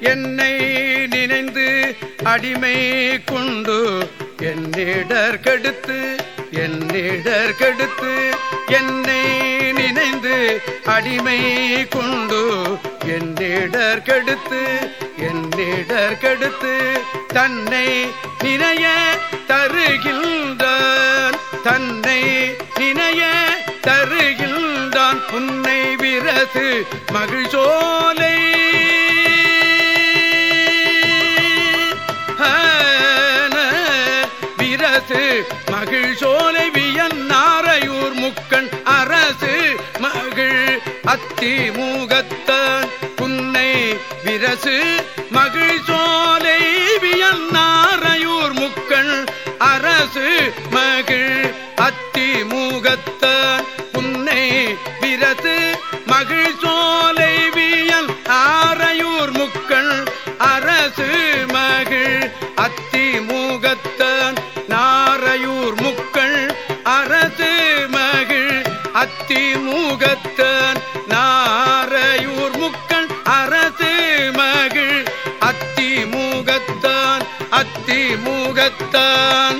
என்னை நினைந்து அடிமை கொண்டு என்னிடர் கெடுத்து என்னிடர் கெடுத்து என்னை நினைந்து அடிமை கொண்டு என்னிடர் கெடுத்து என்னிடர் கெடுத்து தன்னை நினைய தருகின்றான். தன்னை நினைய தருகின்றான். புன்னை விரசு மகிழ்ச்சோலை அரசு மகிழ் சோலை வியன்னாரையூர் முக்கண் அரசு மகிழ் அத்தி மூகத்தான் புன்னை விரசு மகிழ் சோலை வியன்னாரையூர் முக்கண் அரசு மகிழ் அத்தி மூகத்தான் புன்னை விரசு மகிழ் அத்தி மூகத்தான் நாரையூர் முக்கள் அரசு மகிழ். அத்தி மூகத்தான் அத்தி மூகத்தான்